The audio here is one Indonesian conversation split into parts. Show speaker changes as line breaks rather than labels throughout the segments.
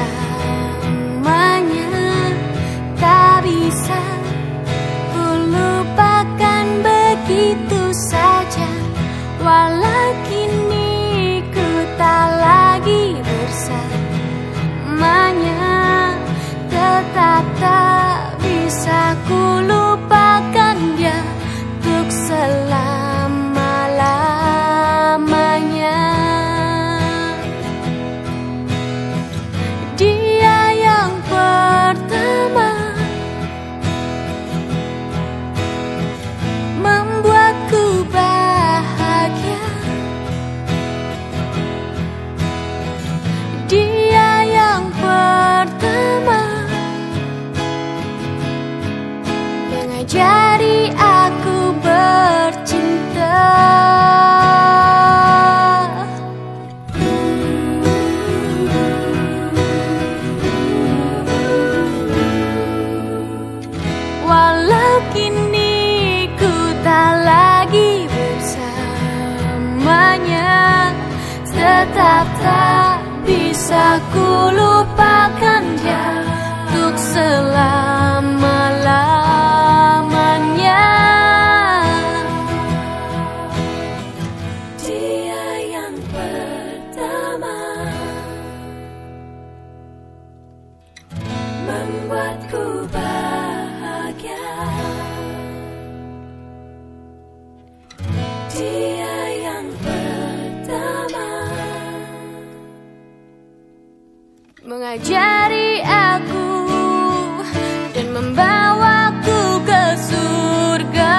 bersamanya tak bisa ku lupakan begitu saja. Walau kini ku tak lagi bersamanya. Tetap tak bisa ku lupakan dia Untuk selama-lamanya. Dia yang pertama Membuatku Mengajari aku Dan membawaku ke surga.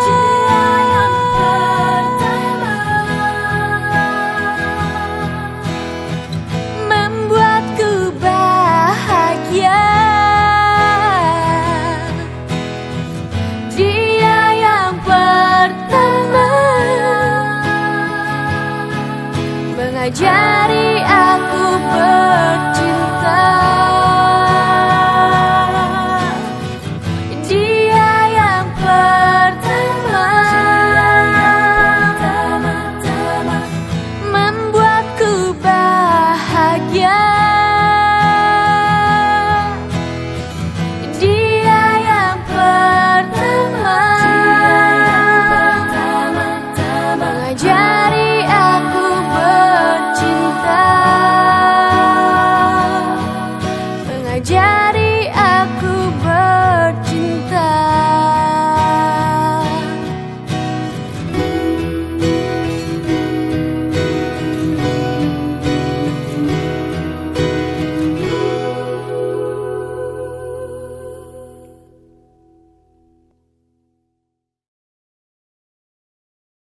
Dia yang pertama Membuatku bahagia. Dia yang pertama. Mengajar work